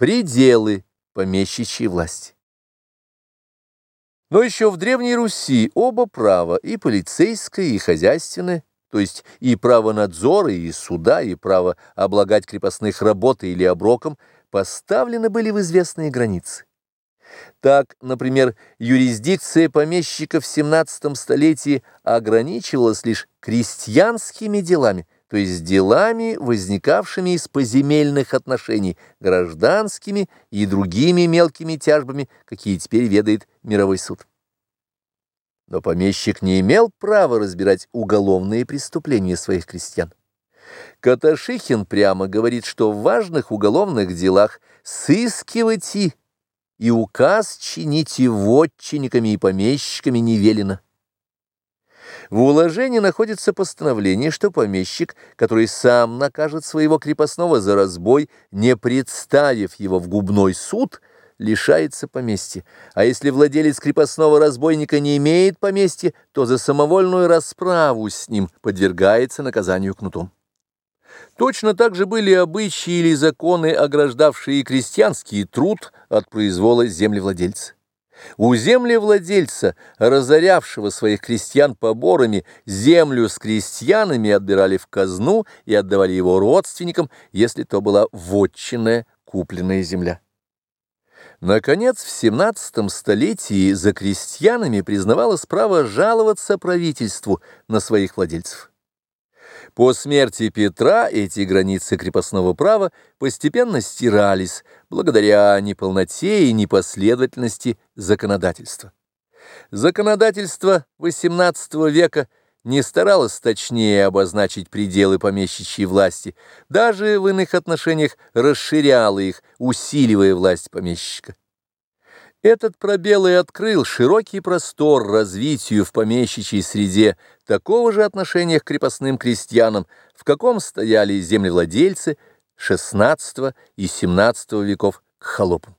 Пределы помещичьей власти. Но еще в Древней Руси оба права, и полицейское, и хозяйственное, то есть и право надзора, и суда, и право облагать крепостных работой или оброком, поставлены были в известные границы. Так, например, юрисдикция помещика в 17 столетии ограничивалась лишь крестьянскими делами, то есть делами, возникавшими из поземельных отношений, гражданскими и другими мелкими тяжбами, какие теперь ведает мировой суд. Но помещик не имел права разбирать уголовные преступления своих крестьян. Каташихин прямо говорит, что в важных уголовных делах сыскивать и, указ чинить и вотчинниками и помещиками не велено. В уложении находится постановление, что помещик, который сам накажет своего крепостного за разбой, не представив его в губной суд, лишается поместья. А если владелец крепостного разбойника не имеет поместья, то за самовольную расправу с ним подвергается наказанию кнутом. Точно так же были обычаи или законы, ограждавшие крестьянский труд от произвола землевладельца. У землевладельца, разорявшего своих крестьян поборами, землю с крестьянами отбирали в казну и отдавали его родственникам, если то была вотчинная купленная земля. Наконец, в 17 столетии за крестьянами признавалось право жаловаться правительству на своих владельцев. По смерти Петра эти границы крепостного права постепенно стирались благодаря неполноте и непоследовательности законодательства. Законодательство XVIII века не старалось точнее обозначить пределы помещичьей власти, даже в иных отношениях расширяло их, усиливая власть помещика. Этот пробел и открыл широкий простор развитию в помещичьей среде такого же отношения к крепостным крестьянам, в каком стояли землевладельцы XVI и XVII веков к холопам.